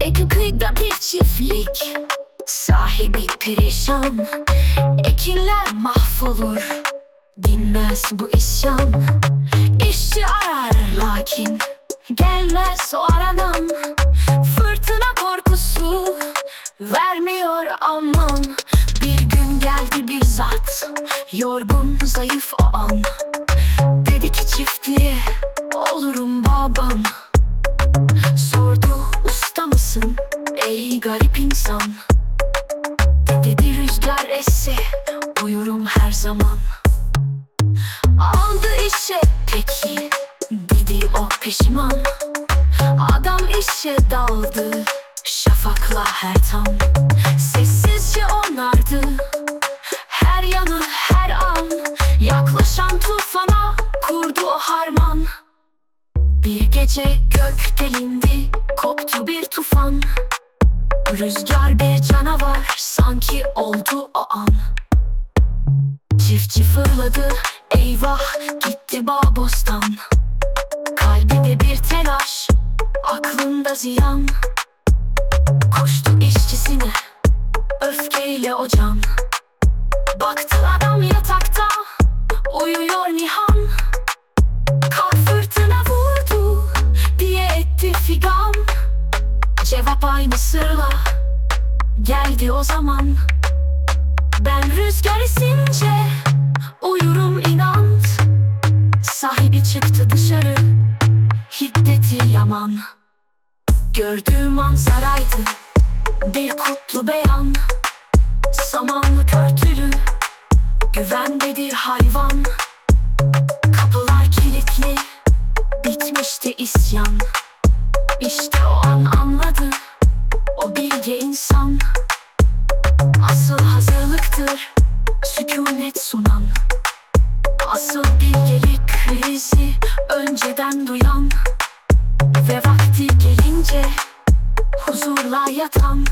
Eki kıyıda bir çiftlik Sahibi perişan. Ekinler mahvolur Dinmez bu isyan. İşçi arar lakin Gelmez o aranan. Fırtına korkusu Vermiyor aman. Bir gün geldi bir zat Yorgun zayıf o an. Dedi ki çiftliğe Olurum babam insan. Dedi rüzgar esse uyurum her zaman. Aldı işe peki dedi o peşiman. Adam işe daldı şafakla her tam. Sessizce onardı her yanı her an. Yaklaşan tufana kurdu o harman. Bir gece gök delindi, koptu bir tufan Rüzgar bir canavar, sanki oldu o an. Çiftçi fırladı, eyvah gitti bağ bostan Kalbinde bir telaş, aklında ziyan. Koştu işçisine, öfkeyle o can. Baktı adam yatakta, uyuyor Nihan Cevap aynı sırla geldi o zaman. Ben rüzgar esince uyurum inat. Sahibi çıktı dışarı hiddeti yaman. Gördüğü manzaraydı bir kutlu beyan. Samanlık örtülü güvendedir hayvan. Kapılar kilitli Bitmişti isyan. İşte o an anladı Sükunet sunan. Asıl bilgelik krizi Önceden duyan Ve vakti gelince Huzurla yatan